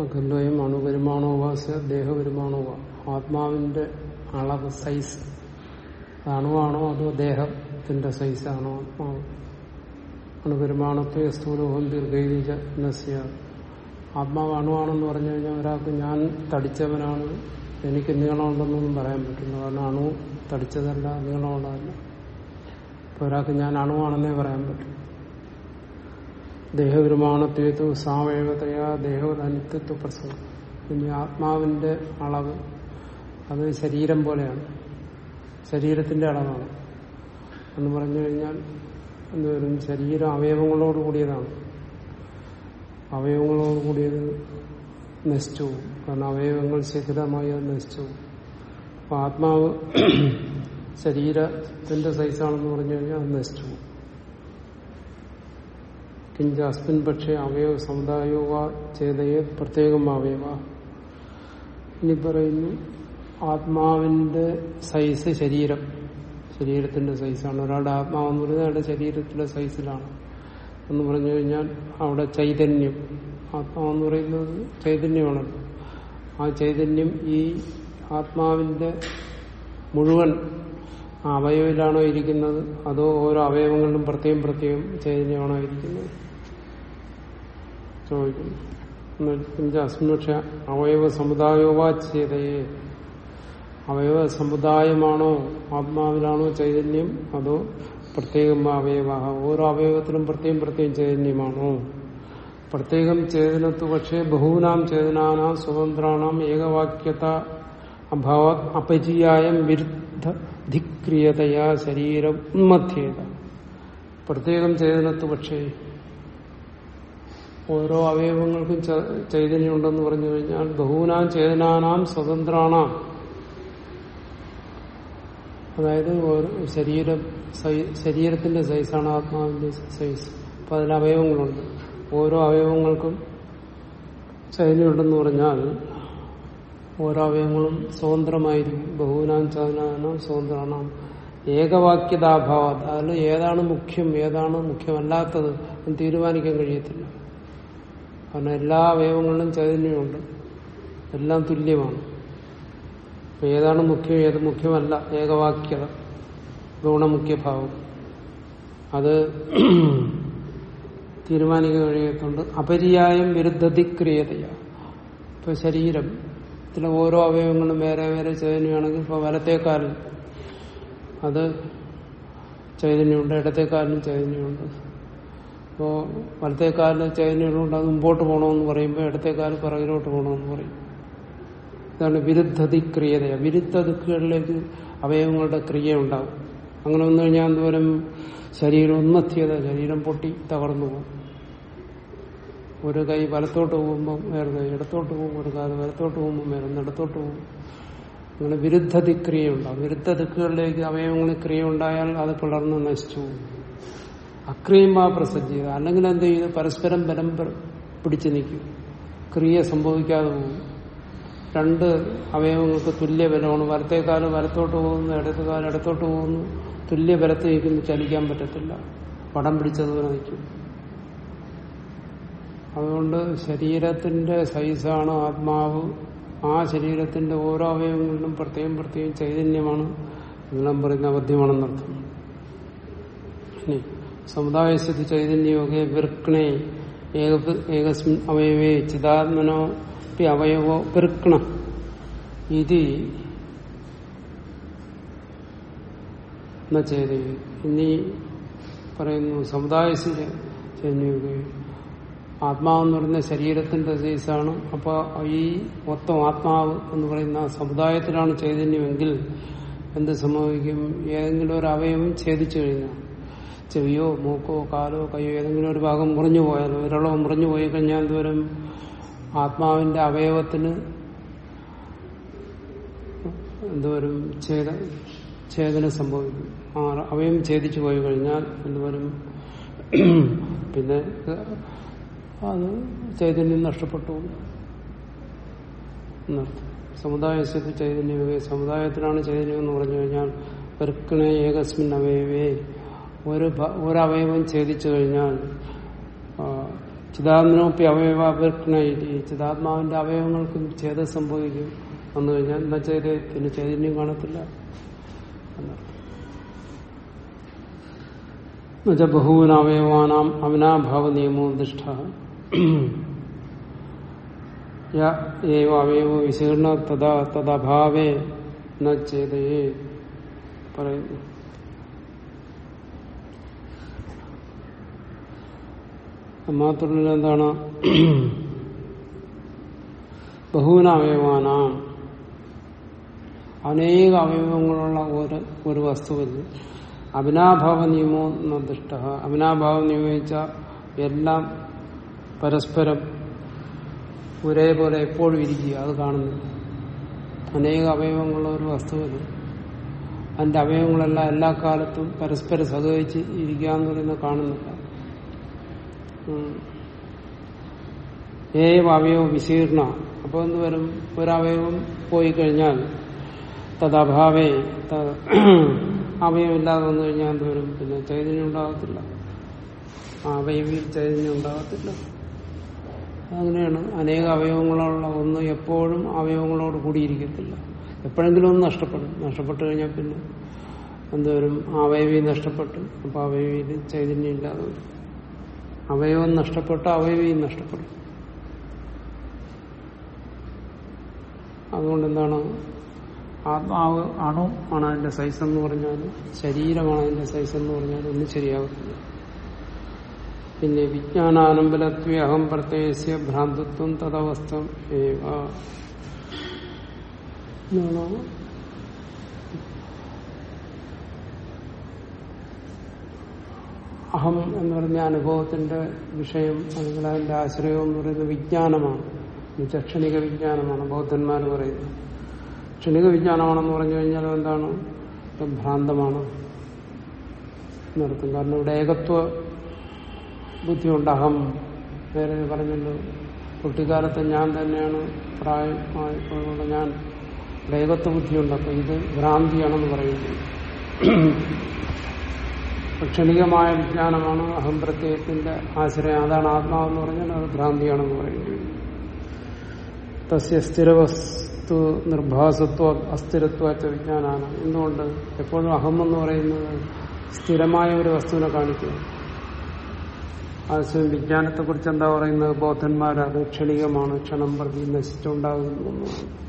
അഖണ്ഡയും ദേഹപരിമാണോ വ ആത്മാവിന്റെ അളവ് സൈസ് അണുവാണോ അതോ ദേഹത്തിന്റെ സൈസാണോ ആത്മാവ്? അണുപരിമാണത്തെ സ്ഥൂലവും ദീർഘൈതിജ നസ്യ. ആത്മാവ് അണുവാണെന്ന് പറഞ്ഞു കഴിഞ്ഞാൽ ഒരാൾക്ക് ഞാൻ തടിച്ചവനാണ് എനിക്ക് നീളമുണ്ടെന്നൊന്നും പറയാൻ പറ്റില്ല. കാരണം അണു തടിച്ചതല്ല നീളമുള്ളതല്ല. ഇപ്പൊ ഒരാൾക്ക് ഞാൻ അണുവാണെന്നേ പറയാൻ പറ്റും. ദേഹപരിമാണത്വത്വ സാവയവതയാ ദേഹോദനിത്വ പ്രസവം. പിന്നെ ആത്മാവിന്റെ അളവ് അത് ശരീരം പോലെയാണ്. ശരീരത്തിന്റെ അളവാണ്. എന്ന് പറഞ്ഞു കഴിഞ്ഞാൽ എന്തുവരും ശരീരം അവയവങ്ങളോട് കൂടിയതാണ്. അവയവങ്ങളോട് കൂടിയത് നശിച്ചു കാരണം അവയവങ്ങൾ ശിഥിലമായി അത് നശിച്ചു അപ്പൊ ആത്മാവ് ശരീരത്തിന്റെ സൈസാണെന്ന് പറഞ്ഞു കഴിഞ്ഞാൽ അത് നശിച്ചു കിഞ്ച അസ്മിൻ പക്ഷേ അവയവ സമുദായവ ചേതയെ പ്രത്യേകം അവയവ ഇനി പറയുന്നു ആത്മാവിന്റെ സൈസ് ശരീരം. ശരീരത്തിന്റെ സൈസാണ് ഒരാളുടെ ആത്മാവെന്ന് പറയുന്നത് അയാളുടെ ശരീരത്തിലെ സൈസിലാണ് എന്ന് പറഞ്ഞു കഴിഞ്ഞാൽ അവിടെ ചൈതന്യം. ആത്മാവെന്ന് പറയുന്നത് ചൈതന്യമാണ്. ആ ചൈതന്യം ഈ ആത്മാവിന്റെ മുഴുവൻ അവയവിലാണോ ഇരിക്കുന്നത്? അതോ ഓരോ അവയവങ്ങളിലും പ്രത്യേകം പ്രത്യേകം ചൈതന്യമാണോ ഇരിക്കുന്നത്? ചോദിക്കുന്നു. അസ്മിക്ഷ അവയവ സമുദായോവാ ചെയ്തയെ. അവയവ സമുദായമാണോ ആത്മാവിലാണോ ചൈതന്യം? അതോ പ്രത്യേകം അവയവ? ഓരോ അവയവത്തിലും പ്രത്യേകം പ്രത്യേകം ചൈതന്യമാണോ? പ്രത്യേകം ചേതനത്തു പക്ഷേ ബഹൂനാം ചേതനാനാം സ്വതന്ത്രാണാം ഏകവാക്യത അഭാവ അപചിയായം വിരുദ്ധ ധിക്രിയതയാ ശരീരം ഉന്മധ്യേത. പ്രത്യേകം ചേതനത്തു പക്ഷേ ഓരോ അവയവങ്ങൾക്കും ചൈതന്യമുണ്ടെന്ന് പറഞ്ഞു കഴിഞ്ഞാൽ ബഹൂനാം ചേതനാനാം സ്വതന്ത്രാണാം. അതായത് ശരീരം ശരീരത്തിന്റെ സൈസാണ് ആത്മാവിന്റെ സൈസ്. അപ്പൊ അതിൽ അവയവങ്ങളുണ്ട്. ഓരോ അവയവങ്ങൾക്കും ചൈതന്യമുണ്ടെന്ന് പറഞ്ഞാൽ ഓരോ അവയവങ്ങളും സ്വതന്ത്രമായിരിക്കും. ബഹുനാം ചതനാനം സ്വതന്ത്രമാണ് ഏകവാക്യതാഭാവം അതിൽ ഏതാണ് മുഖ്യം ഏതാണ് മുഖ്യമല്ലാത്തത് തീരുമാനിക്കാൻ കഴിയത്തില്ല. കാരണം എല്ലാ അവയവങ്ങളിലും ചൈതന്യമുണ്ട്. എല്ലാം തുല്യമാണ്. ഇപ്പം ഏതാണ് മുഖ്യം ഏത് മുഖ്യമല്ല ഏകവാക്യത ഗുണമുഖ്യഭാവം. അത് തീരുമാനിക്കാൻ കഴിയത്തുണ്ട്. അപര്യായം വിരുദ്ധതിക്രിയതയാണ് ഇപ്പൊ ശരീരം ഇതിലെ ഓരോ അവയവങ്ങളും വേറെ വേറെ ചൈതന്യമാണെങ്കിൽ ഇപ്പൊ വലത്തേക്കാലിൽ അത് ചൈതന്യമുണ്ട് ഇടത്തേക്കാലിനും ചൈതന്യമുണ്ട്. അപ്പോ വലത്തേക്കാലിന് ചൈനയിലോട്ട് അത് മുമ്പോട്ട് പോകണമെന്ന് പറയുമ്പോൾ ഇടത്തേക്കാൽ പിറകിലോട്ട് പോകണമെന്ന് പറയും. ഇതാണ് വിരുദ്ധതി ക്രിയത വിരുദ്ധ ദിക്കുകളിലേക്ക് അവയവങ്ങളുടെ ക്രിയ ഉണ്ടാകും അങ്ങനെ വന്നു കഴിഞ്ഞാൽ എന്തോരം ശരീരം ഒന്നെത്തിയത്. ശരീരം പൊട്ടി തകർന്നു പോകും. ഒരു കൈ വലത്തോട്ട് പോകുമ്പോൾ വേറെ കൈ ഇടത്തോട്ട് പോകും ഒരു കാൽ വലത്തോട്ട് പോകുമ്പോൾ വേറെ ഇടത്തോട്ട് പോകും. അങ്ങനെ വിരുദ്ധ ദിക്രിയ ഉണ്ടാവും. വിരുദ്ധ ദിക്കുകളിലേക്ക് അവയവങ്ങളിൽ ക്രിയ ഉണ്ടായാൽ അത് പിളർന്ന് നശിച്ചു പോകും. അക്രിയമാ പ്രസജ്ജിത അല്ലെങ്കിൽ എന്ത് ചെയ്ത് പരസ്പരം ബലം പിടിച്ചു നിൽക്കും. ക്രിയ സംഭവിക്കാതെ പോകും. രണ്ട് അവയവങ്ങൾക്ക് തുല്യ ബലമാണ്. വലത്തേക്കാലം വലത്തോട്ട് പോകുന്നു ഇടത്തേക്കാലം ഇടത്തോട്ട് പോകുന്നു. തുല്യ ബലത്തിൽ നിൽക്കുന്നു ചലിക്കാൻ പറ്റത്തില്ല. പടം പിടിച്ചതുപോലെ നിൽക്കും. അതുകൊണ്ട് ശരീരത്തിന്റെ സൈസാണ് ആത്മാവ്. ആ ശരീരത്തിന്റെ ഓരോ അവയവങ്ങളിലും പ്രത്യേകം പ്രത്യേകം ചൈതന്യമാണ്. നിങ്ങളും പറയുന്ന അബദ്ധ്യമാണെന്നർത്ഥം ഇനി സമുദായസ്ഥിതി ചൈതന്യമൊക്കെ വിർക്കണേ. ഏകസ്മിൻ അവയവേ ചിതാത്മനോ അവയവോ വിർക്കണ. ഇത് ചെയ്ത് ഇനി പറയുന്നു സമുദായസ്ഥിതി ചൈതന്യമൊക്കെ ആത്മാവെന്ന് പറയുന്ന ശരീരത്തിന്റെ സൈസാണ് അപ്പോൾ ഈ മൊത്തം ആത്മാവ് എന്ന് പറയുന്ന സമുദായത്തിലാണ് ചൈതന്യമെങ്കിൽ എന്ത് സംഭവിക്കും? ഏതെങ്കിലും ഒരു അവയവം ഛേദിച്ചു കഴിഞ്ഞാൽ ചെവിയോ മൂക്കോ കാലോ കയ്യോ ഏതെങ്കിലും ഒരു ഭാഗം മുറിഞ്ഞു പോയാലോ വിരളോ മുറിഞ്ഞു പോയി കഴിഞ്ഞാൽ എന്തോരം ആത്മാവിന്റെ അവയവത്തിന് എന്തോരം ഛേദ ഛേദന സംഭവിക്കും. ആ അവയം ഛേദിച്ചു പോയി കഴിഞ്ഞാൽ എന്തോരം പിന്നെ അത് ചൈതന്യം നഷ്ടപ്പെട്ടു. സമുദായ ചൈതന്യമേ ചൈതന്യം സമുദായത്തിലാണ് ചൈതന്യം എന്ന് പറഞ്ഞു കഴിഞ്ഞാൽ പെർക്കണേ ഏകസ്മിൻ അവയവേ. ഒരു ഒരവയവം ഛേദിച്ചു കഴിഞ്ഞാൽ ചിതാത്മനോപ്പി അവയവാപേക്ഷണയില്ലേ ചിതാത്മാവിന്റെ അവയവങ്ങൾക്കും ഛേദം സംഭവിക്കും വന്നു കഴിഞ്ഞാൽ എന്താ ചെയ്ത്? പിന്നെ ചൈതന്യം കാണത്തില്ല. എന്നുവെച്ചാൽ ബഹുവിനവയവാനാം അവിനാഭാവ നിയമോ ദിഷ്ട ഏവ അവയവ വിശീർണ തഥാ തദഭാവേ ന ചേതയേ പറയുന്നു. മാത്രമല്ല എന്താണ്? ബഹുവിന അനേക അവയവങ്ങളുള്ള ഒരു ഒരു വസ്തുവിൽ അവിനാഭാവ നിയമോ നിർദ്ദിഷ്ട അവിനാഭാവം നിയോഗിച്ച എല്ലാം പരസ്പരം ഒരേപോലെ എപ്പോഴും ഇരിക്കുക അത് കാണുന്നു അനേക അവയവങ്ങളുള്ള ഒരു വസ്തുവിൽ അതിന്റെ അവയവങ്ങളെല്ലാം എല്ലാ കാലത്തും പരസ്പരം സഹകരിച്ച് ഇരിക്കുക എന്ന് പറയുന്നത് കാണുന്നില്ല. ഏവ അവയവം വിശീർണ അപ്പോൾ എന്ത് വരും? ഒരവയവം പോയി കഴിഞ്ഞാൽ തദഭാവേ അവയവില്ലാതെ വന്നു കഴിഞ്ഞാൽ എന്ത് വരും? പിന്നെ ചൈതന്യം ഉണ്ടാകത്തില്ല. അവയവിൽ ചൈതന്യം ഉണ്ടാകത്തില്ല. അങ്ങനെയാണ് അനേക അവയവങ്ങളുള്ള ഒന്ന് എപ്പോഴും അവയവങ്ങളോട് കൂടിയിരിക്കത്തില്ല. എപ്പോഴെങ്കിലും ഒന്ന് നഷ്ടപ്പെടും. നഷ്ടപ്പെട്ടു കഴിഞ്ഞാൽ പിന്നെ എന്തുവരും അവയവി നഷ്ടപ്പെട്ടു. അപ്പൊ അവയവിയിൽ ചൈതന്യം ഇല്ലാതെ വരും. അവയവം നഷ്ടപ്പെട്ട അവയവയും നഷ്ടപ്പെടും. അതുകൊണ്ട് എന്താണ്? ആത്മാവ് അണു ആണ് അതിന്റെ സൈസ് എന്ന് പറഞ്ഞാൽ ശരീരമാണ് അതിന്റെ സൈസ് എന്ന് പറഞ്ഞാൽ ഒന്നും ശരിയാകത്തില്ല പിന്നെ വിജ്ഞാനാനമ്പലത്വ അഹം പ്രത്യയസ്യ ഭ്രാന്തത്വം തദവസ്ഥം അഹം എന്ന് പറഞ്ഞ അനുഭവത്തിന്റെ വിഷയം അല്ലെങ്കിൽ അതിന്റെ ആശ്രയം എന്ന് പറയുന്നത് വിജ്ഞാനമാണ്. ക്ഷണിക വിജ്ഞാനമാണ് ബൗദ്ധന്മാർ പറയുന്നത്. ക്ഷണിക വിജ്ഞാനമാണെന്ന് പറഞ്ഞു കഴിഞ്ഞാൽ എന്താണ് ഭ്രാന്തമാണ്. നടത്തും കാരണം ഇവിടെ ഏകത്വ ബുദ്ധിയുണ്ട് അഹം. നേരെ പറഞ്ഞല്ലോ. കുട്ടിക്കാലത്ത് ഞാൻ തന്നെയാണ് പ്രായമായിട്ടുള്ള ഞാൻ. ഏകത്വ ബുദ്ധിയുണ്ട്. അപ്പൊ ഇത് ഭ്രാന്തിയാണെന്ന് പറയുന്നത് ക്ഷണികമായ വിജ്ഞാനമാണ് അഹം പ്രത്യയത്തിന്റെ ആശ്രയം. അതാണ് ആത്മാവെന്ന് പറഞ്ഞാൽ അത് ഭ്രാന്തിയാണെന്ന് പറയുന്നത്. തസ്യ സ്ഥിരവസ്തു നിർഭാസത്വ അസ്ഥിരത്വ വിജ്ഞാനാണ്. എന്തുകൊണ്ട്? എപ്പോഴും അഹം എന്ന് പറയുന്നത് സ്ഥിരമായ ഒരു വസ്തുവിനെ കാണിക്കുക ആശയം വിജ്ഞാനത്തെക്കുറിച്ച് എന്താ പറയുന്നത്? ബോധന്മാരത് ക്ഷണികമാണ് ക്ഷണം പ്രതി നശിച്ചുണ്ടാകുന്നു.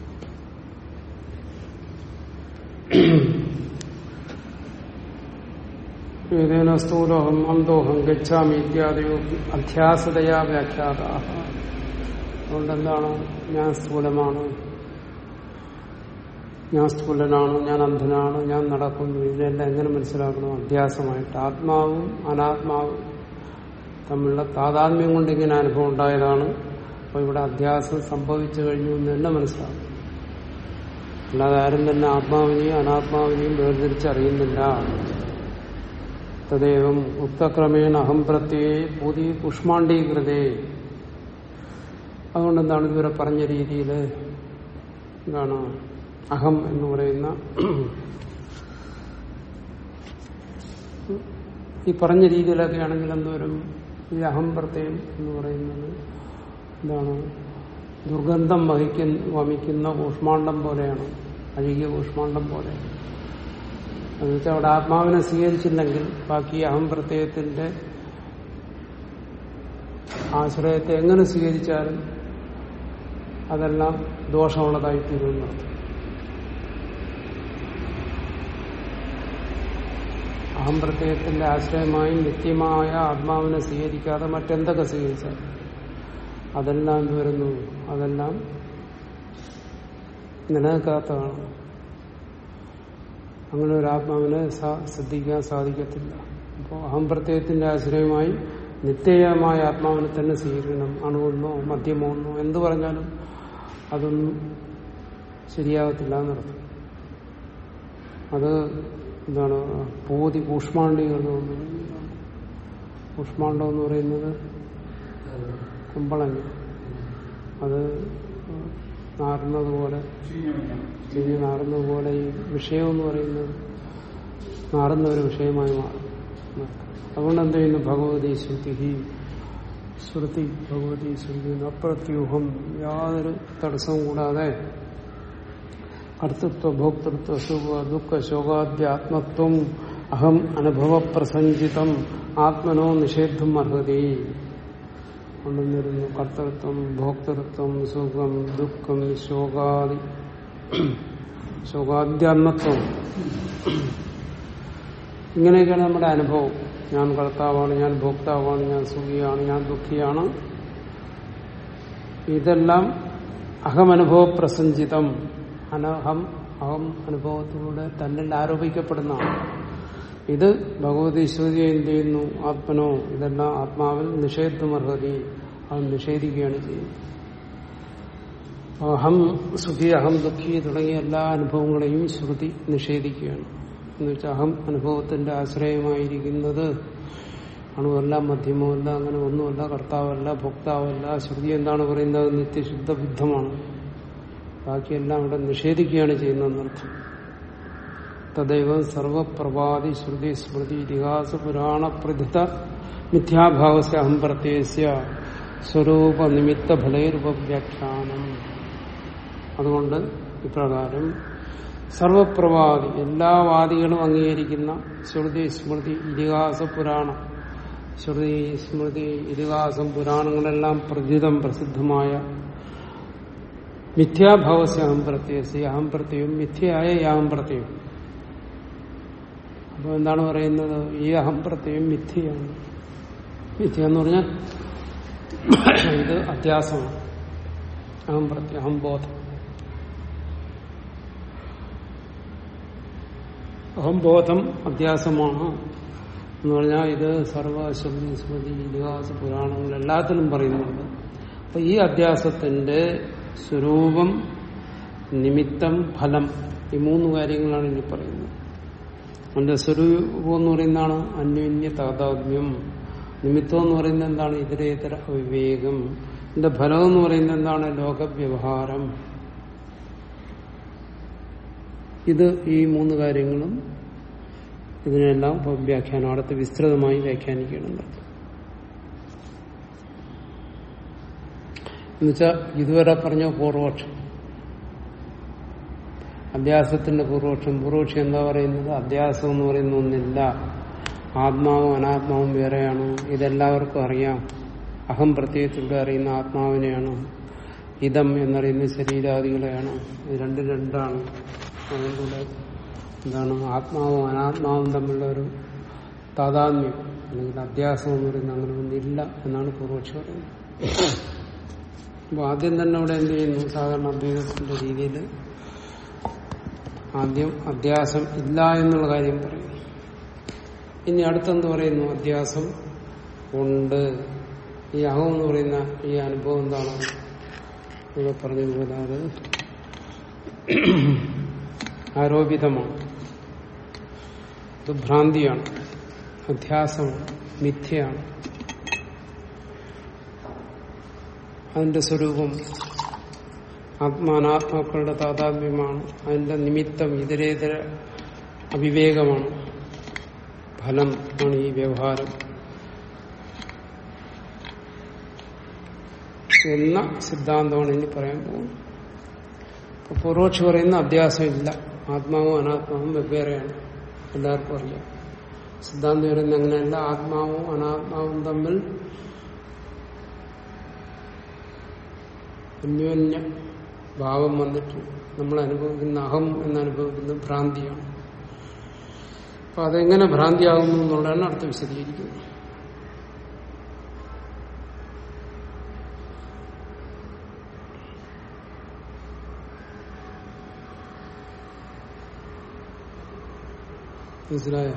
ഏതേന സ്ഥൂലോഹം അന്തോഹം ഗച്ഛാമി ഇത്യാദിയോ അധ്യാസതയാ വ്യാഖ്യാത. അതുകൊണ്ട് എന്താണ് ഞാൻ സ്ഥൂലമാണ്. ഞാൻ സ്ഥൂലനാണ് ഞാൻ അന്ധനാണ് ഞാൻ നടക്കുന്നു. ഇതിനെല്ലാം എങ്ങനെ മനസ്സിലാക്കണം? അധ്യാസമായിട്ട്. ആത്മാവും അനാത്മാവും തമ്മിലുള്ള താതാത്മ്യം കൊണ്ട് ഇങ്ങനെ അനുഭവം ഉണ്ടായതാണ്. അപ്പൊ ഇവിടെ അധ്യാസം സംഭവിച്ചു കഴിഞ്ഞു എന്ന് തന്നെ മനസ്സിലാക്കും അല്ലാതെ ആരും തന്നെ ആത്മാവിനെയും അനാത്മാവിനെയും വേർതിരിച്ചറിയുന്നില്ല. തദേവം ഉക്തക്രമേണ അഹം പ്രത്യേ പൂതി പുഷ്മാണ്ഡീകൃതേ അതുകൊണ്ട് എന്താണ് ഇതുവരെ പറഞ്ഞ രീതിയിൽ എന്താണ് അഹം എന്ന് പറയുന്ന ഈ പറഞ്ഞ രീതിയിലൊക്കെ ആണെങ്കിൽ എന്തോരം ഈ അഹം പ്രത്യയം എന്ന് പറയുന്നത് എന്താണ് ദുർഗന്ധം വഹിക്കുന്ന വമിക്കുന്ന കൂഷ്മാണ്ഡം പോലെയാണ് അഴുകിയ കൂഷ്മാണ്ഡം പോലെ. എന്നുവെച്ചാൽ അവിടെ ആത്മാവിനെ സ്വീകരിച്ചില്ലെങ്കിൽ ബാക്കി അഹം പ്രത്യയത്തിന്റെ ആശ്രയത്തെ എങ്ങനെ സ്വീകരിച്ചാലും അതെല്ലാം ദോഷമുള്ളതായി തീരുന്നു അഹം പ്രത്യയത്തിന്റെ ആശ്രയമായി നിത്യമായ ആത്മാവിനെ സ്വീകരിക്കാതെ മറ്റെന്തൊക്കെ സ്വീകരിച്ചാൽ അതെല്ലാം വരുന്നു അതെല്ലാം നിലനിൽക്കാത്തതാണ്. അങ്ങനെ ഒരു ആത്മാവിനെ ശ്രദ്ധിക്കാൻ സാധിക്കത്തില്ല. അപ്പോൾ അഹം പ്രത്യയത്തിന്റെ ആശ്രയമായി നിത്യമായ ആത്മാവിനെ തന്നെ സ്വീകരിക്കണം അണുവെന്നോ മദ്യമോ എന്നോ എന്ത് പറഞ്ഞാലും അതൊന്നും ശരിയാകത്തില്ല എന്നർത്ഥം. അത് എന്താണ് പൂതി കൂഷ്മാണ്ഡികൾ കൂഷ്മാണ്ഡം എന്ന് പറയുന്നത് കുമ്പളങ്ങ. അത് നാറുന്നത് പോലെ ചീഞ്ഞ് നാറുന്നത് പോലെ ഈ വിഷയം എന്ന് പറയുന്നത് നാറുന്ന ഒരു വിഷയമായി മാറും. അതുകൊണ്ട് എന്ത് ചെയ്യുന്നു? ഭഗവതി ശ്രുതി ശ്രുതി ഭഗവതി ശ്രുതി അപ്രത്യൂഹം യാതൊരു തടസ്സവും കൂടാതെ കർത്തൃത്വ ഭോക്തൃത്വ സുഖ ദുഃഖ ശോകാദ്യാത്മത്വം അഹം അനുഭവ പ്രസഞ്ചിതം ആത്മനോ നിഷേധം അർഹതി. കൊണ്ടുവന്നിരുന്നു. കർത്തൃത്വം ഭോക്തൃത്വം സുഖം ദുഃഖം ശോകാദി ശോകാദ്യാത്മത്വം ഇങ്ങനെയൊക്കെയാണ് നമ്മുടെ അനുഭവം. ഞാൻ കർത്താവാണ് ഞാൻ ഭോക്താവാണ് ഞാൻ സുഖിയാണ് ഞാൻ ദുഃഖിയാണ്. ഇതെല്ലാം അഹമനുഭവ പ്രസഞ്ചിതം. അനഹം അഹം അനുഭവത്തിലൂടെ തന്നിൽ ആരോപിക്കപ്പെടുന്നതാണ്. ഇത് ഭഗവതി എന്ത് ചെയ്യുന്നു? ആത്മനോ? ഇതെല്ലാം ആത്മാവിൽ നിഷേധമർഹതി. അത് നിഷേധിക്കുകയാണ് ചെയ്യുന്നത്. അഹം സുഖി അഹം ദുഃഖി തുടങ്ങിയ എല്ലാ അനുഭവങ്ങളെയും ശ്രുതി നിഷേധിക്കുകയാണ്. എന്ന് വെച്ചാൽ അഹം അനുഭവത്തിന്റെ ആശ്രയമായിരിക്കുന്നത് അണുവല്ല മധ്യമല്ല അങ്ങനെ ഒന്നുമല്ല കർത്താവല്ല ഭോക്താവല്ല ശ്രുതി എന്താണ് പറയുന്നത്? നിത്യശുദ്ധ ബുദ്ധമാണ്. ബാക്കിയെല്ലാം ഇവിടെ നിഷേധിക്കുകയാണ് ചെയ്യുന്നതെന്നർത്ഥം തദൈവം സർവപ്രഭാതി ശ്രുതി സ്മൃതി ഇതിഹാസ പുരാണ പ്രതിഥ മിഥ്യാഭാവസ്യ അഹം പ്രത്യയസ്യ സ്വരൂപ നിമിത്ത അതുകൊണ്ട് ഇപ്രകാരം സർവപ്രവാദി എല്ലാ വാദികളും അംഗീകരിക്കുന്ന ശ്രുതി സ്മൃതി ഇതിഹാസ പുരാണം. ശ്രുതി സ്മൃതി ഇതിഹാസം പുരാണങ്ങളെല്ലാം പ്രചിതം പ്രസിദ്ധമായ മിഥ്യാഭാവസ്യ അഹം പ്രത്യസി അഹം പ്രത്യയം മിഥ്യയായ യാഹം പ്രത്യവും പ്രത്യയം. അപ്പൊ എന്താണ് പറയുന്നത്? ഈ അഹം പ്രത്യയം മിഥ്യയാണ്. മിഥ്യ എന്ന് പറഞ്ഞാൽ ഇത് അത്യാസമാണ്. അഹം പ്രത്യം അഹം ബോധം. അഹംബോധം അധ്യാസമാണ് എന്ന് പറഞ്ഞാൽ ഇത് സർവശബ്ദി സ്മൃതി ഇതിഹാസ പുരാണങ്ങൾ എല്ലാത്തിലും പറയുന്നുണ്ട്. അപ്പൊ ഈ അധ്യാസത്തിന്റെ സ്വരൂപം നിമിത്തം ഫലം ഈ മൂന്ന് കാര്യങ്ങളാണ് ഇനി പറയുന്നത്. അതിന്റെ സ്വരൂപം എന്ന് പറയുന്നതാണ് അന്യോന്യ താതാത്മ്യം. നിമിത്തം എന്ന് പറയുന്നത് എന്താണ്? ഇതരേതര അവിവേകം. ഇതിന്റെ ഫലം എന്ന് പറയുന്നത് എന്താണ്? ലോകവ്യവഹാരം. ഇത് ഈ മൂന്ന് കാര്യങ്ങളും ഇതിനെല്ലാം വ്യാഖ്യാനം അടുത്ത് വിസ്തൃതമായി വ്യാഖ്യാനിക്കുന്നുണ്ട് എന്നുവെച്ചാൽ ഇതുവരെ പറഞ്ഞ പൂർവോക്ഷം അധ്യാസത്തിന്റെ പൂർവോക്ഷം പൂർവപക്ഷം എന്താ പറയുന്നത്? അധ്യാസം എന്ന് പറയുന്ന ഒന്നില്ല. ആത്മാവും അനാത്മാവും വേറെയാണ്? ഇതെല്ലാവർക്കും അറിയാം. അഹം പ്രത്യേകത്തിലൂടെ അറിയുന്ന ആത്മാവിനെയാണ്. ഇതം എന്നറിയുന്ന ശരീരാദികളെയാണ്. ഇത് രണ്ട് രണ്ടാണ്. അതുകൊണ്ട് എന്താണ്? ആത്മാവും അനാത്മാവും തമ്മിലുള്ള ഒരു താതാത്മ്യം അല്ലെങ്കിൽ അധ്യാസം എന്ന് പറയുന്നത് അങ്ങനെ ഒന്നില്ല എന്നാണ് പൂർവക്ഷി പറയുന്നത്. അപ്പൊ ആദ്യം തന്നെ ഇവിടെ എന്ത് ചെയ്യുന്നു? സാധാരണ അദ്വൈതത്തിന്റെ രീതിയിൽ ആദ്യം അധ്യാസം ഇല്ല എന്നുള്ള കാര്യം പറയും. ഇനി അടുത്തെന്ത് പറയുന്നു? അധ്യാസം ഉണ്ട്. ഈ അഹം എന്ന് പറയുന്ന ഈ അനുഭവം എന്താണ്? ഇവിടെ പറഞ്ഞതുപോലെ അത് ആരോപിതമാണ്. അത് ഭ്രാന്തിയാണ്. അധ്യാസമാണ് മിഥ്യയാണ്. അതിന്റെ സ്വരൂപം ആത്മാനാത്മാക്കളുടെ താതാത്മ്യമാണ്. അതിന്റെ നിമിത്തം ഇതരേതര അവിവേകമാണ്. ഫലം ആണ് ഈ വ്യവഹാരം. എന്ന സിദ്ധാന്തമാണ് ഇനി പറയാൻ പോകുന്നത്. പൂർവക്ഷി പറയുന്ന അധ്യാസം ഇല്ല. ആത്മാവും അനാത്മാവും വെവ്വേറെയാണ്. എല്ലാവർക്കും അറിയാം. സിദ്ധാന്തം പറയുന്ന അങ്ങനെയല്ല. ആത്മാവും അനാത്മാവും തമ്മിൽ അന്യോന്യ ഭാവം വന്നിട്ട് നമ്മൾ അനുഭവിക്കുന്ന അഹം എന്നനുഭവിക്കുന്ന ഭ്രാന്തിയാണ്. അപ്പൊ അതെങ്ങനെ ഭ്രാന്തിയാകുന്നു എന്നുള്ളതാണ് അടുത്ത് വിശദീകരിക്കുന്നത്. മനസ്സിലായോ?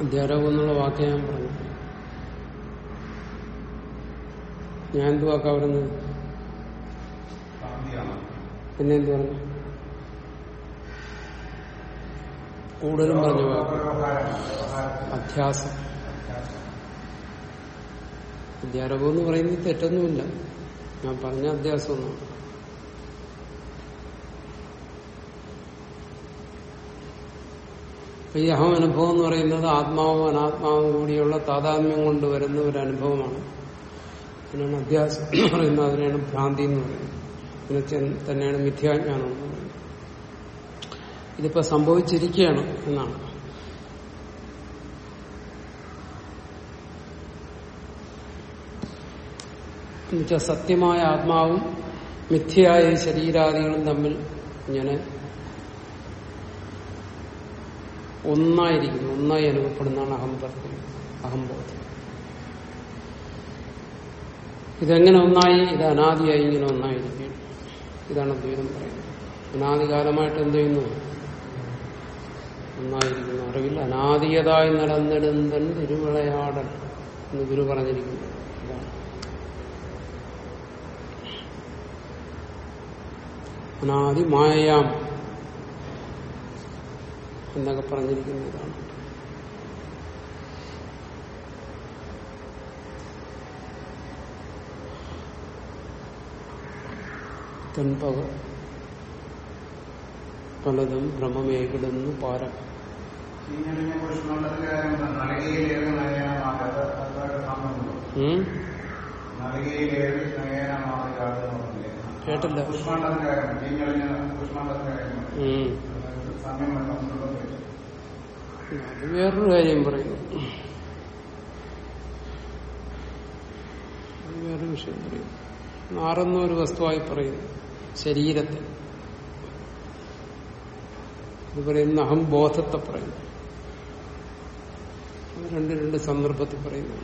അധ്യാരോപം എന്നുള്ള വാക്ക് ഞാൻ പറഞ്ഞു. ഞാൻ എന്ത് വാക്കാ പറയുന്നത് പിന്നെ എന്ത് പറഞ്ഞു? കൂടുതലും പറഞ്ഞു. അധ്യാസം. അധ്യാരോപം എന്ന് പറയുന്നത് തെറ്റൊന്നുമില്ല. ഞാൻ പറഞ്ഞ അധ്യാസം ഒന്നും. അപ്പൊ ഈ അഹം അനുഭവം എന്ന് പറയുന്നത് ആത്മാവും അനാത്മാവും കൂടിയുള്ള താതാത്മ്യം കൊണ്ട് വരുന്ന ഒരു അനുഭവമാണ്. അതിനാണ് അധ്യാസം എന്ന് പറയുന്നത്. അതിനാണ് ഭ്രാന്തി എന്ന് പറയുന്നത്. തന്നെയാണ് മിഥ്യാജ്ഞാനം ഇതിപ്പോ സംഭവിച്ചിരിക്കുകയാണ് എന്നാണ്. എന്നുവെച്ചാൽ സത്യമായ ആത്മാവും മിഥ്യയായ ശരീരാദികളും തമ്മിൽ ഇങ്ങനെ ഒന്നായിരിക്കുന്നു ഒന്നായി അനുഭവപ്പെടുന്നതാണ് അഹംബോധം അഹംബോധം ഇതെങ്ങനെ ഒന്നായി? ഇത് അനാദിയായി ഇങ്ങനെ ഒന്നായിരിക്കും. ഇതാണ് അദ്വൈതം പറയുന്നത്. അനാദികാലമായിട്ട് എന്ത് ചെയ്യുന്നു? ഒന്നായിരിക്കുന്നു അറിവിൽ അനാദിയതായി നടന്നിടുന്ന തിരുവിളയാടൽ എന്ന് ഗുരു പറഞ്ഞിരിക്കുന്നു. അനാദി മായയാം എന്നൊക്കെ പറഞ്ഞിരിക്കുന്ന തെൻപക പലതും ഭ്രമമേകിടുന്നു പാരം. കേട്ടില്ല. അത് വേറൊരു കാര്യം പറയുന്നു. വേറൊരു വിഷയം പറയുന്നു. നാറുന്ന ഒരു വസ്തുവായി പറയുന്നു ശരീരത്തെ. ഇത് പറയുന്ന അഹംബോധത്തെ പറയുന്നു അത് രണ്ട് രണ്ട് സന്ദർഭത്തിൽ പറയുന്നു.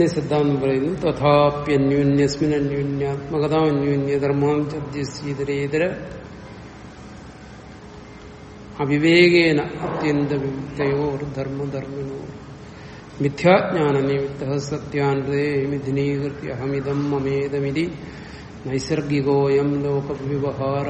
ഇനി സിദ്ധാന്തം പറയുന്നു. തഥാപ്യന്യോന്യസ്മിൻ അന്യോന്യാത്മകത അന്യോന്യ ധർമാന്തരേതര അവിവേകേന അത്യന്ത വിമുക്തയോർ ധർമ്മധർമ്മിണോ മിഥ്യാജ്ഞാന നിമിത്ത സത്യാൻതേ മിഥുനീകൃത്യ അഹമിതം മമേതമിതി നൈസർഗികോയം ലോകവ്യവഹാര.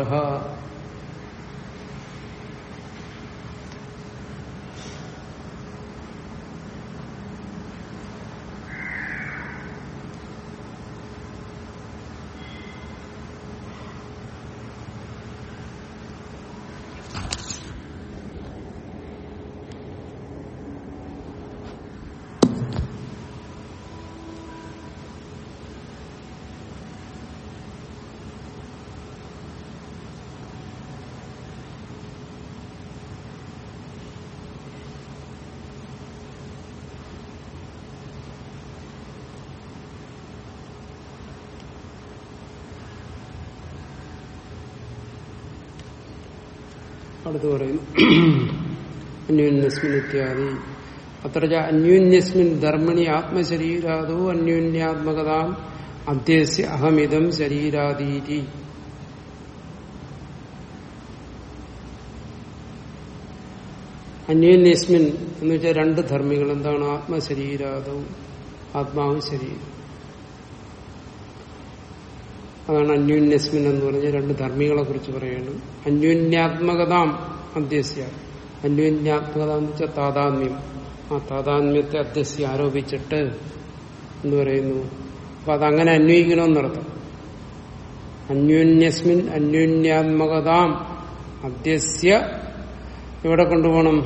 അടുത്ത് പറയുന്നു അന്യോന്യസ്മിൻ ഇത്യാദി അത്ര അന്യോന്യസ്മിൻ ധർമ്മിണി ആത്മശരീരാദോ അന്യോന്യാത്മകതാം അധ്യസ്യ അഹമിതം ശരീരാദീതി. അന്യോന്യസ്മിൻ എന്ന് വെച്ചാൽ രണ്ട് ധർമ്മികൾ. എന്താണ്? ആത്മശരീരാദവും ആത്മാവും ശരീരം അതാണ് അന്യോന്യസ്മിൻ എന്ന് പറഞ്ഞ രണ്ട് ധർമ്മികളെ കുറിച്ച് പറയുന്നത് അന്യോന്യാത്മകതാം അധ്യസ്യ അന്യോന്യാത്മകത എന്ന് വെച്ചാൽ താതാത്മ്യം. ആ താതാത്മ്യത്തെ അധ്യസ്യ ആരോപിച്ചിട്ട് എന്ന് പറയുന്നു. അപ്പൊ അതങ്ങനെ അന്വയിക്കണമെന്നർത്ഥം. അന്യോന്യസ്മിൻ അന്യോന്യാത്മകതാം അധ്യസ്യ എവിടെ കൊണ്ടുപോകണം?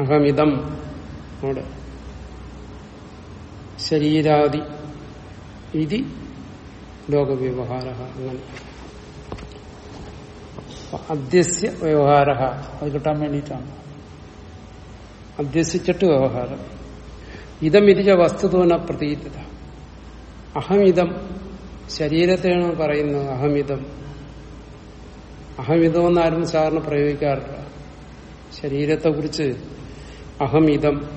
അഹമിതം. അവിടെ. ശരീരാദി ഇതി ലോകവ്യവഹാര അങ്ങനെ. അധ്യസ്യ വ്യവഹാര. അത് കിട്ടാൻ വേണ്ടിയിട്ടാണ്. അധ്യസിച്ചിട്ട് വ്യവഹാരം. ഇതമിരിച്ച വസ്തുതോന പ്രതീതത. അഹമിതം ശരീരത്തെയാണ് പറയുന്നത് അഹമിതം. അഹമിതം എന്നാരും സാറിന് പ്രയോഗിക്കാറില്ല. ശരീരത്തെ കുറിച്ച് അഹമിതം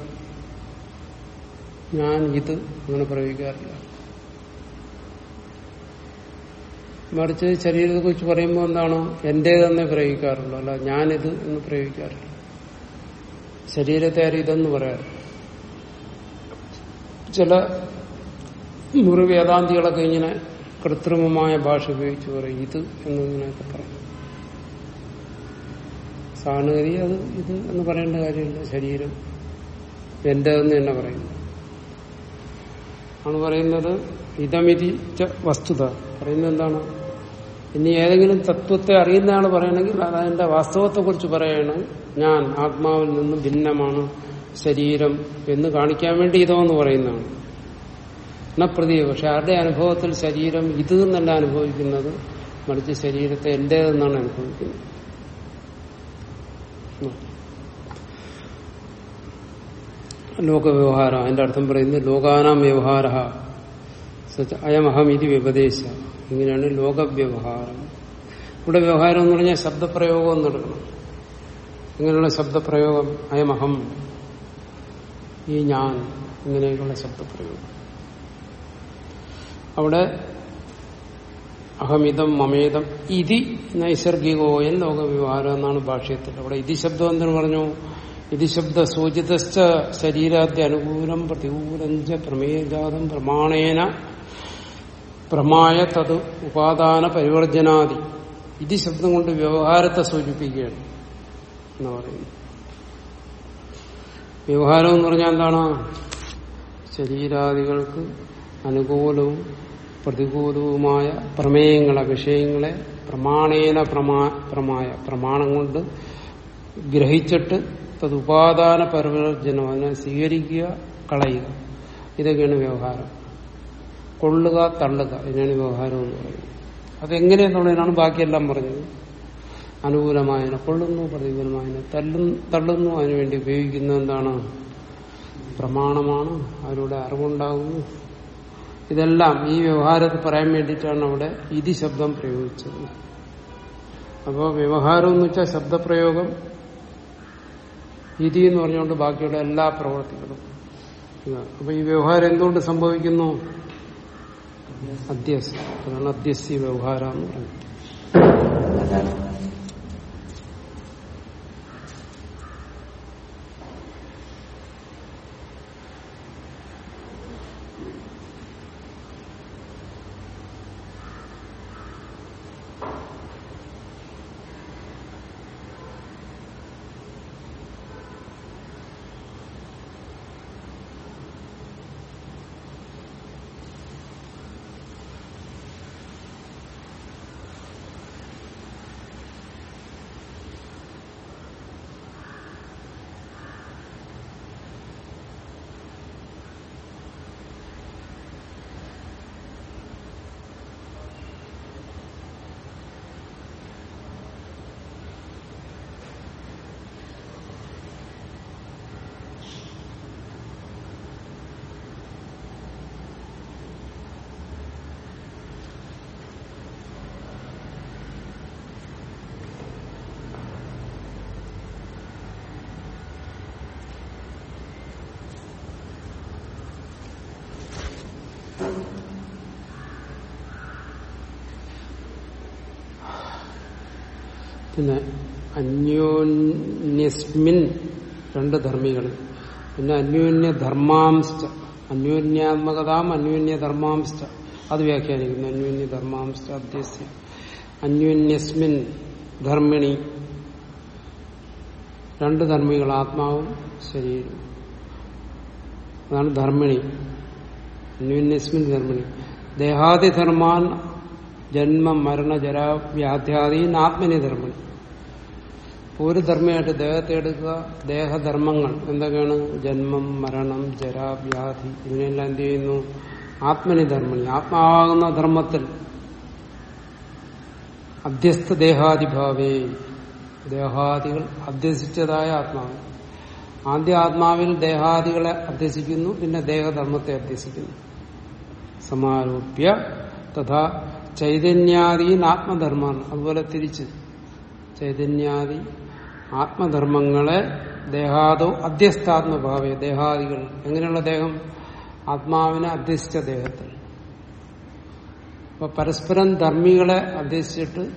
ഞാൻ ഇത് അങ്ങനെ പ്രയോഗിക്കാറില്ല. മറിച്ച് ശരീരത്തെ കുറിച്ച് പറയുമ്പോൾ എന്താണ്? എന്റേതെന്നേ പ്രയോഗിക്കാറുള്ളൂ. അല്ല ഞാനിത് എന്ന് പ്രയോഗിക്കാറില്ല. ശരീരത്തെ ആരും ഇതെന്ന് പറയാറ്? ചില മുറി വേദാന്തികളൊക്കെ ഇങ്ങനെ കൃത്രിമമായ ഭാഷ ഉപയോഗിച്ച് പറയും. ഇത് എന്നിങ്ങനെയൊക്കെ പറയും. സാധാരണഗതി അത് ഇത് എന്ന് പറയേണ്ട കാര്യമില്ല. ശരീരം എന്റേതെന്ന് തന്നെ പറയുന്നു ആണ് പറയുന്നത് ഇതമിതി വസ്തുത. പറയുന്നത് എന്താണ്? ഇനി ഏതെങ്കിലും തത്വത്തെ അറിയുന്ന ആൾ പറയണമെങ്കിൽ അത് അതിന്റെ വാസ്തവത്തെക്കുറിച്ച് പറയാണ്. ഞാൻ ആത്മാവിൽ നിന്ന് ഭിന്നമാണ് ശരീരം എന്ന് കാണിക്കാൻ വേണ്ടി ഇതോ എന്ന് പറയുന്നതാണ്. എന്നാ പ്രതീക. പക്ഷെ ആരുടെ അനുഭവത്തിൽ ശരീരം ഇത് എന്നല്ല അനുഭവിക്കുന്നത്? മറിച്ച് ശരീരത്തെ എന്റേതെന്നാണ് അനുഭവിക്കുന്നത്. ലോകവ്യവഹാരം അതിന്റെ അർത്ഥം പറയുന്നത്? ലോകാനാം വ്യവഹാര. അയമഹം ഇത് വ്യപദേശ. ഇങ്ങനെയാണ് ലോകവ്യവഹാരം. ഇവിടെ വ്യവഹാരം എന്ന് പറഞ്ഞാൽ ശബ്ദപ്രയോഗം എന്ന് എടുക്കണം ഇങ്ങനെയുള്ള ശബ്ദപ്രയോഗം അയമഹം ഈ ഞാൻ ഇങ്ങനെയുള്ള ശബ്ദപ്രയോഗം. അവിടെ അഹമിതം മമേതം ഇതി നൈസർഗികോയൻ ലോകവ്യവഹാരം എന്നാണ് ഭാഷയത്തിൽ. അവിടെ ഇതി ശബ്ദം എന്തിനു പറഞ്ഞു ഇതി ശബ്ദ സൂചിതശ്ച ശരീരാദ്യ അനുകൂലം പ്രതികൂലം ച പ്രമേയജാതം പ്രമാണേന പ്രമായ തത് ഉപാദാന പരിവർജനാദി ഇതി ശബ്ദം കൊണ്ട് വ്യവഹാരത്തെ സൂചിപ്പിക്കുകയാണ് എന്ന് പറയുന്നു. വ്യവഹാരം എന്ന് പറഞ്ഞാൽ എന്താണ്? ശരീരാദികൾക്ക് അനുകൂലവും പ്രതികൂലവുമായ പ്രമേയങ്ങളെ വിഷയങ്ങളെ പ്രമാണേന പ്രമാ പ്രമായ പ്രമാണം കൊണ്ട് ഗ്രഹിച്ചിട്ട് തതുപാദാന പരിവർജനം അതിനെ സ്വീകരിക്കുക കളയുക. ഇതൊക്കെയാണ് വ്യവഹാരം. കൊള്ളുക തള്ളുക ഇതിനാണ് വ്യവഹാരം എന്ന് പറയുന്നത്. അതെങ്ങനെയെന്നുള്ളതിനാണ് ബാക്കിയെല്ലാം പറഞ്ഞത്. അനുകൂലമായതിനെ കൊള്ളുന്നു പ്രതികൂലമായതിനെ തല്ലും തള്ളുന്നു അതിനുവേണ്ടി ഉപയോഗിക്കുന്നത് എന്താണ്? പ്രമാണമാണ്. അവരുടെ അറിവുണ്ടാകുന്നു. ഇതെല്ലാം ഈ വ്യവഹാരത്തിൽ പറയാൻ വേണ്ടിയിട്ടാണ് അവിടെ ഇതി ശബ്ദം പ്രയോഗിച്ചത്. അപ്പോൾ വ്യവഹാരം എന്ന് വെച്ചാൽ ശബ്ദപ്രയോഗം ഇതി എന്ന് പറഞ്ഞുകൊണ്ട് ബാക്കിയുള്ള എല്ലാ പ്രവർത്തികളും. അപ്പൊ ഈ വ്യവഹാരം എന്തുകൊണ്ട് സംഭവിക്കുന്നു? അധ്യസ് അതാണ് അധ്യസ്യ വ്യവഹാരം എന്ന് പറയുന്നത്. പിന്നെ അന്യോന്യസ്മിൻ രണ്ട് ധർമ്മികൾ. പിന്നെ അന്യോന്യ ധർമാംശ അന്യോന്യാത്മകതാം അന്യോന്യ ധർമാംശ അത് വ്യാഖ്യാനിക്കുന്നു. അന്യോന്യ ധർമാംശ അധ്യസ്യ അന്യോന്യസ്മിൻ ധർമ്മിണി. രണ്ട് ധർമ്മികൾ ആത്മാവും ശരീരവും. അതാണ് ധർമ്മിണി. അന്യോന്യസ്മിൻ ധർമ്മിണി. ദേഹാദിധർമാൻ ജന്മ മരണ ജരാവ്യാധ്യാദീൻ ആത്മനി ധർമ്മം ഒരു ധർമ്മമായിട്ട് ദേഹത്തെ എടുക്കുക ദേഹധർമ്മങ്ങൾ എന്തൊക്കെയാണ്? ജന്മം മരണം ജര വ്യാധി ഇതിനെല്ലാം എന്ത് ചെയ്യുന്നു? ആത്മനി ആത്മാവാകുന്ന ധർമ്മത്തിൽ അധ്യസ്ഥ ദേഹാദിഭാവേ ദേഹാദികൾ അധ്യസിച്ചതായ ആത്മാവ്. ആദ്യ ആത്മാവിൽ ദേഹാദികളെ അധ്യസിക്കുന്നു പിന്നെ ദേഹധർമ്മത്തെ അധ്യസിക്കുന്നു. സമാരോപ്യ തഥാ ചൈതന്യാദീൻ ആത്മധർമ്മമാണ്. അതുപോലെ തിരിച്ച് ചൈതന്യാദി ആത്മധർമ്മങ്ങളെ ദേഹാദോ അധ്യസ്ഥാത്മഭാവേ ദേഹാദികൾ. എങ്ങനെയുള്ള ദേഹം? ആത്മാവിനെ അധ്യസിച്ച ദേഹത്തിൽ. അപ്പൊ പരസ്പരം ധർമ്മികളെ അധ്യസിച്ചിട്ട്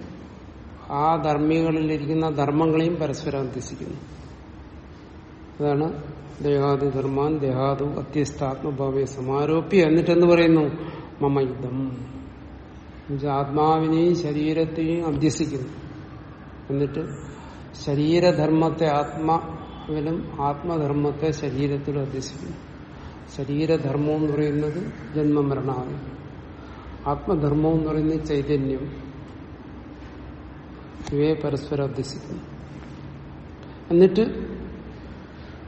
ആ ധർമ്മികളിലിരിക്കുന്ന ധർമ്മങ്ങളെയും പരസ്പരം അധ്യസിക്കുന്നു. അതാണ് ദേഹാദിധർമാൻ ദേഹാദു അത്യസ്താത്മഭാവയെ സമാരോപ്യ എന്നിട്ടെന്ന് പറയുന്നു മമ ഇതം എന്നുവെച്ചാൽ ആത്മാവിനെയും ശരീരത്തെയും അഭ്യസിക്കുന്നു എന്നിട്ട് ശരീരധർമ്മത്തെ ആത്മാവിലും ആത്മധർമ്മത്തെ ശരീരത്തിലും അധ്യസിക്കുന്നു ശരീരധർമ്മം എന്ന് പറയുന്നത് ജന്മമരണാദി ആത്മധർമ്മം എന്ന് പറയുന്നത് ചൈതന്യം. ഇവയെ പരസ്പരം അഭ്യസിക്കുന്നു എന്നിട്ട്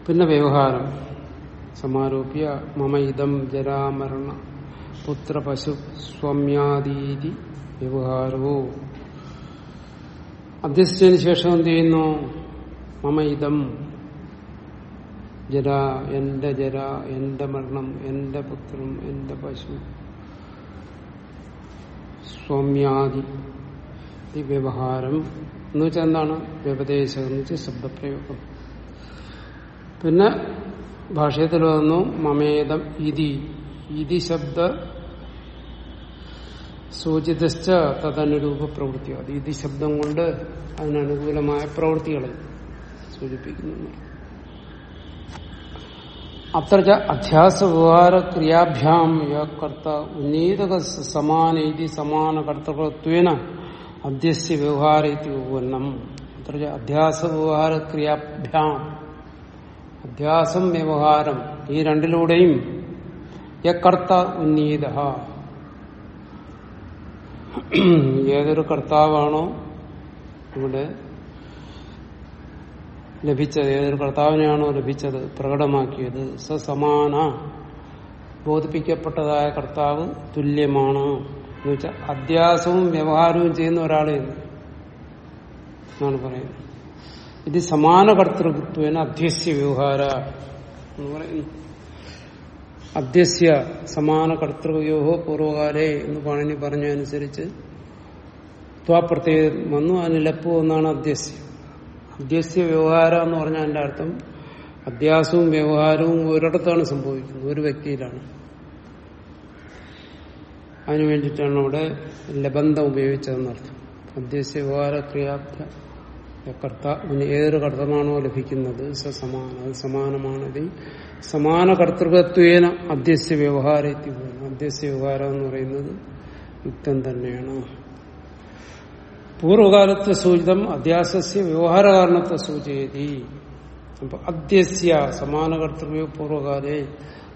പിന്നെ വ്യവഹാരം. സമാരോപ്യ മമ ഇതം ജരാമരണ. പുത്ര പശു സ്വമ്യാദീതി വ്യവഹാരവോ അധ്യസിച്ചതിന് ശേഷം എന്ത് ചെയ്യുന്നു? മമ ഇതം. ജര എന്റെ ജര എന്റെ മരണം എന്റെ പുത്രം എന്റെ പശു. സ്വമ്യാദി വ്യവഹാരം. എന്ന് വെച്ചാൽ എന്താണ്? വ്യപദേശം എന്ന് വെച്ചാൽ ശബ്ദപ്രയോഗം. പിന്നെ ഭാഷയത്തിൽ വന്നു മമേദം ഇതി. ഇതി ശബ്ദ സൂചിതശ്ച തദനുരൂപ പ്രവൃത്തി അത് ശബ്ദം കൊണ്ട് അതിനനുകൂലമായ പ്രവൃത്തികളെ സൂചിപ്പിക്കുന്നു അത്ര അധ്യാസ വ്യവഹാര ക്രിയാഭ്യാം കർത്ത ഉന്നീതക സമാന ഇതി സമാന കർത്തൃത്വേന അധ്യസ്യ വ്യവഹാര ഉപന്നം അത്ര അധ്യാസ വ്യവഹാര ക്രിയാഭ്യാം അധ്യാസം വ്യവഹാരം ഈ രണ്ടിലൂടെയും യക്കർത്ത ഉന്നീത ഏതൊരു കർത്താവാണോ ഇവിടെ ലഭിച്ചത് ഏതൊരു കർത്താവിനെയാണോ ലഭിച്ചത് പ്രകടമാക്കിയത് സസമാന ബോധിപ്പിക്കപ്പെട്ടതായ കർത്താവ് തുല്യമാണ് എന്ന് വെച്ചാൽ അധ്യാസവും വ്യവഹാരവും ചെയ്യുന്ന ഒരാളെ എന്നാണ് പറയുന്നത്. ഇത് സമാന കർത്തൃത്വേന അധ്യസ്യ വ്യവഹാര എന്ന് പറയുന്നു. അധ്യസ്യ സമാന കർത്തൃയോഹോ പൂർവകാലേ എന്ന് പാണിനി പറഞ്ഞതനുസരിച്ച് ത്വാപ്രത്യേകം വന്നു. അതിന് ലപ്പു എന്നാണ് അധ്യസ്യം അധ്യസ്യ വ്യവഹാരം എന്ന് പറഞ്ഞാൽ എന്റെ അർത്ഥം അധ്യാസവും വ്യവഹാരവും ഒരിടത്താണ് സംഭവിക്കുന്നത്. ഒരു വ്യക്തിയിലാണ്. അതിനു വേണ്ടിയിട്ടാണ് അവിടെ ലബന്ധം ഉപയോഗിച്ചതെന്നർത്ഥം. അധ്യസ്യ വ്യവഹാര ക്രിയാഭ്യ കർത്ത ഏതൊരു കർത്തമാണോ ലഭിക്കുന്നത്? സമാന അത് സമാനമാണത് സമാന കർത്തൃകത്വേന അധ്യസ്യ വ്യവഹാര അധ്യസ്യ വ്യവഹാരം എന്ന് പറയുന്നത് യുക്തം തന്നെയാണ്. പൂർവകാലത്തെ സൂചിതം അധ്യാസസ്യ വ്യവഹാര കാരണത്തെ സൂചയതി. അപ്പൊ അധ്യസ്യ സമാന കർത്തൃക പൂർവകാലേ.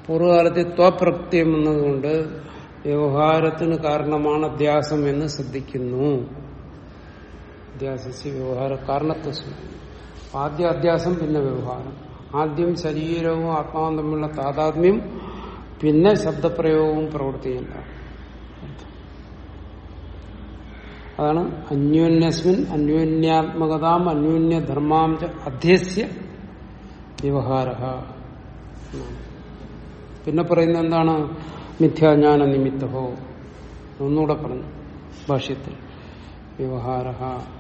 പൂർവകാലത്തെ ത്വപ്രത്യം എന്നതുകൊണ്ട് വ്യവഹാരത്തിന് കാരണമാണ് അധ്യാസം എന്ന് ശ്രദ്ധിക്കുന്നു. അധ്യാസസ്യ വ്യവഹാര കാരണത്തെ സൂചിക്കും ആദ്യ അധ്യാസം പിന്നെ വ്യവഹാരം. ആദ്യം ശരീരവും ആത്മാവും തമ്മിലുള്ള താതാത്മ്യം പിന്നെ ശബ്ദപ്രയോഗവും പ്രവർത്തിക്കില്ല അതാണ് അന്യോന്യസ്മിൻ അന്യോന്യാത്മകതാം അന്യോന്യധർമാം അധ്യസ്യ വ്യവഹാര. പിന്നെ പറയുന്നത് എന്താണ്? മിഥ്യാജ്ഞാന നിമിത്തഹോ. ഒന്നുകൂടെ പറഞ്ഞു. ഭാഷ്യത്തിൽ. വ്യവഹാര.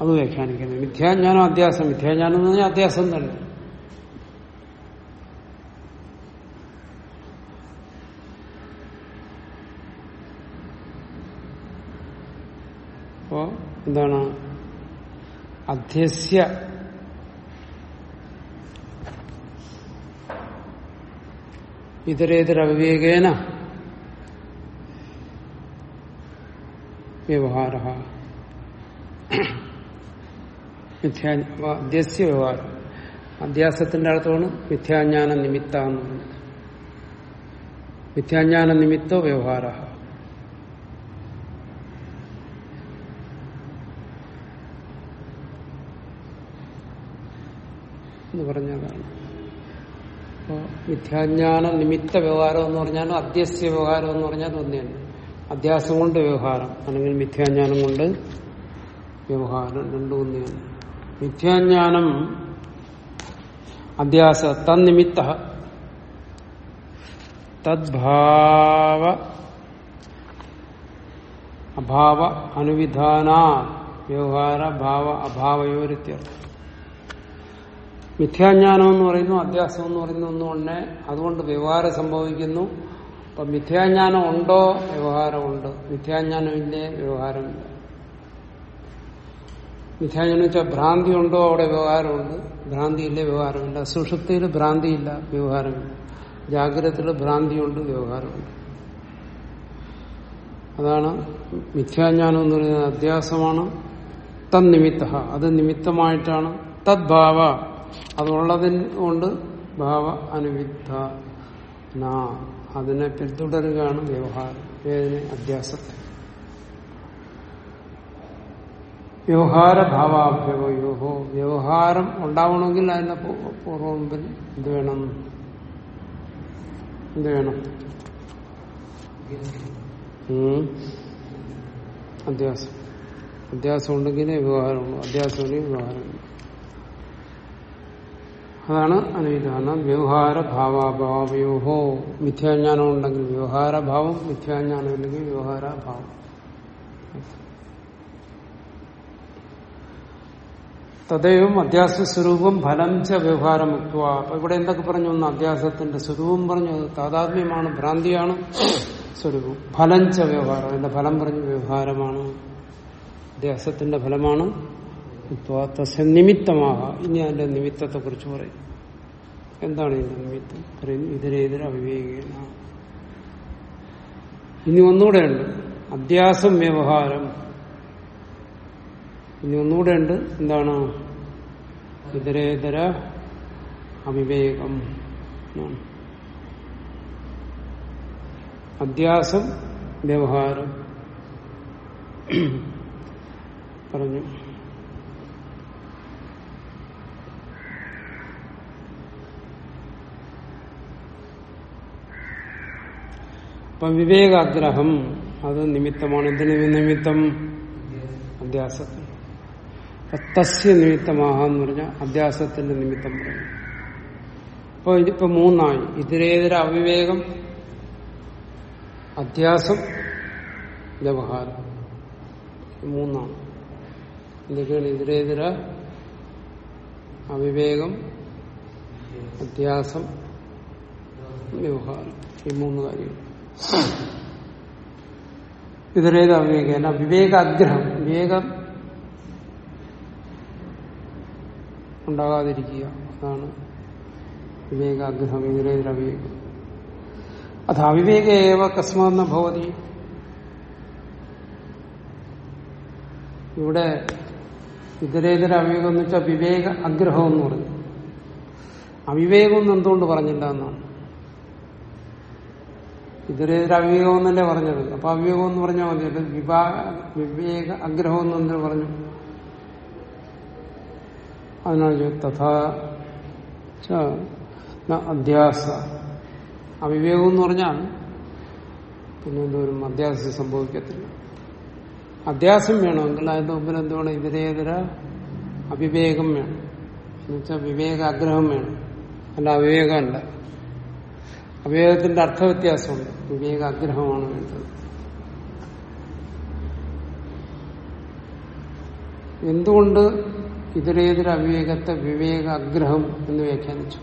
അത് വ്യാഖ്യാനിക്കുന്നത്. മിഥ്യാജ്ഞാനം അധ്യാസം മിഥ്യാജ്ഞാനം എന്ന് പറഞ്ഞാൽ അധ്യാസം തന്നെ. അപ്പോ എന്താണ്? അധ്യസ്യ ഇതരേതരവിവേകേന വ്യവഹാര. അധ്യസ്യ വ്യവഹാരം. അധ്യാസത്തിന്റെ അർത്ഥമാണ് മിഥ്യാജ്ഞാന നിമിത്ത. എന്ന് പറയുന്നത് മിഥ്യാജ്ഞാന നിമിത്തോ വ്യവഹാര. എന്ന് പറഞ്ഞതാണ്. അപ്പോ മിഥ്യാജ്ഞാന നിമിത്ത വ്യവഹാരം എന്ന് പറഞ്ഞാലും അധ്യസ്യ വ്യവഹാരം എന്ന് പറഞ്ഞാൽ ഒന്നെയാണ് അധ്യാസം കൊണ്ട് വ്യവഹാരം അല്ലെങ്കിൽ മിഥ്യാജ്ഞാനം കൊണ്ട് വ്യവഹാരം രണ്ടു ഒന്നെയാണ് മിഥ്യാജ്ഞാനം അധ്യാസ തന്നിമിത്ത തദ്ഭാവ അഭാവ അനുവിധാന വ്യവഹാര ഭാവ അഭാവയോരിത്യർത്ഥം മിഥ്യാജ്ഞാനം എന്ന് പറയുന്നു അധ്യാസം എന്ന് പറയുന്നു ഒന്നുകൊണ്ട് അതുകൊണ്ട് വ്യവഹാരം സംഭവിക്കുന്നു. അപ്പൊ മിഥ്യാജ്ഞാനം ഉണ്ടോ? വ്യവഹാരമുണ്ട്. മിഥ്യാജ്ഞാനം ഇല്ലേ വ്യവഹാരമില്ല. മിഥ്യാജ്ഞാനം വെച്ചാൽ ഭ്രാന്തി ഉണ്ടോ അവിടെ വ്യവഹാരമുണ്ട്? ഭ്രാന്തിയില്ല വ്യവഹാരമില്ല. സുഷുപ്തിയിൽ ഭ്രാന്തിയില്ല വ്യവഹാരമില്ല. ജാഗ്രതത്തിൽ ഭ്രാന്തിയുണ്ട് വ്യവഹാരമുണ്ട്. അതാണ് മിഥ്യാജ്ഞാനം എന്ന് പറയുന്നത് അധ്യാസമാണ്. തന്നിമിത്ത അത് നിമിത്തമായിട്ടാണ്. തദ്ഭാവ അതുള്ളതിന് കൊണ്ട് ഭാവ അനുവിദ്ധ അതിനെ പിന്തുടരുകയാണ് വ്യവഹാരം. ഏതിനെ? അധ്യാസത്തെ. വ്യവഹാര യോഹോ. വ്യവഹാരം ഉണ്ടാവണമെങ്കിൽ അതിന്റെ പൂർവ മുമ്പിൽ എന്ത് വേണം? എന്ത് വേണം. അധ്യാസം. അധ്യാസം ഉണ്ടെങ്കിലേ വ്യവഹാരമുള്ളൂ അധ്യാസം ഉണ്ടെങ്കിൽ വ്യവഹാരമില്ല അതാണ് അനുവിധാനം. വ്യവഹാര ഭാവാഭാവയോഹോ മിഥ്യാജ്ഞാനം ഉണ്ടെങ്കിൽ വ്യവഹാരഭാവം മിഥ്യാജ്ഞാനം ഇല്ലെങ്കിൽ വ്യവഹാരഭാവം. തദൈവം അധ്യാസ സ്വരൂപം ഫലം ച വ്യവഹാരം വ്യവഹാരമുക്വ അപ്പൊ ഇവിടെ എന്തൊക്കെ പറഞ്ഞു? ഒന്ന് അധ്യാസത്തിന്റെ സ്വരൂപം പറഞ്ഞു. അത് താതാത്മ്യമാണ് ഭ്രാന്തിയാണ് സ്വരൂപം. ഫലം ച വ്യവഹാരം. അതിന്റെ ഫലം പറഞ്ഞു വ്യവഹാരമാണ്. അധ്യാസത്തിന്റെ ഫലമാണ് നിമിത്തമാക ഇനി അതിന്റെ നിമിത്തത്തെ കുറിച്ച് പറയും. എന്താണ് ഇതിന്റെ നിമിത്തം? പറയുന്നു ഇതിനെതിരെ അഭിവേകിക്കുന്ന ഇനി ഒന്നുകൂടെ ഉണ്ട്. അധ്യാസം വ്യവഹാരം. ഇനി ഒന്നുകൂടെ ഉണ്ട്. എന്താണ്? ഇതരേതര അവിവേകം. അധ്യാസം വ്യവഹാരം. പറഞ്ഞു. അപ്പൊ വിവേകാഗ്രഹം അത് നിമിത്തമാണ്. എന്തിനു നിമിത്തം? അധ്യാസത്തിന് തസ്യ നിമിത്തമാകാന്ന് പറഞ്ഞ അധ്യാസത്തിന്റെ നിമിത്തം പറയും അപ്പൊ ഇതിപ്പോ മൂന്നായി. ഇതിരേതര അവിവേകം അധ്യാസം വ്യവഹാരം. മൂന്നാണ്. എന്തൊക്കെയാണ് ഇതിരേതര അവിവേകം അധ്യാസം വ്യവഹാരം. ഈ മൂന്ന് കാര്യങ്ങൾ. ഇതിലേത് അവിവേകന വിവേകാഗ്രഹം. വിവേകം ഉണ്ടാകാതിരിക്കുക. അതാണ് വിവേകാഗ്രഹം ഇതിലേതൊരു അവിവേകം അത് അവിവേക ഏവ കസ്മാന്ന ഭവതി. ഇവിടെ ഇതരേതര അവിവേകം എന്ന് വെച്ചാൽ വിവേക അഗ്രഹം എന്ന് പറഞ്ഞു അവിവേകം എന്ന് എന്തുകൊണ്ട് പറഞ്ഞില്ല എന്നാണ്. ഇതരേതര അവിവേകം എന്നല്ലേ പറഞ്ഞത്? അപ്പൊ അവിവേകം എന്ന് പറഞ്ഞാൽ മതി വിവേക അഗ്രഹം എന്ന് പറഞ്ഞു? അതിനാണ് തഥാ അധ്യാസ. അവിവേകം എന്ന് പറഞ്ഞാൽ പിന്നെ എന്തോരും അധ്യാസം സംഭവിക്കത്തില്ല. അധ്യാസം വേണമെങ്കിൽ അതിന്റെ മുമ്പിൽ എന്ത് വേണം? ഇതിരേതര അവിവേകം വേണം. എന്നുവെച്ചാൽ വിവേക ആഗ്രഹം വേണം. അല്ല അവിവേകമല്ല. അവിവേകത്തിന്റെ അർത്ഥവ്യത്യാസമുണ്ട്. വിവേക ആഗ്രഹമാണ് വേണ്ടത്. എന്തുകൊണ്ട് ഇതിലേതൊരു അവിവേകത്തെ വിവേക ആഗ്രഹം എന്ന് വ്യാഖ്യാനിച്ചു.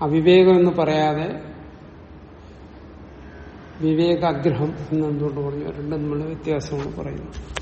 അവിവേകം എന്ന് പറയാതെ വിവേകാഗ്രഹം എന്ന് എന്തുകൊണ്ട് പറഞ്ഞു? രണ്ടും നമ്മൾ വ്യത്യാസമാണ് പറയുന്നത്.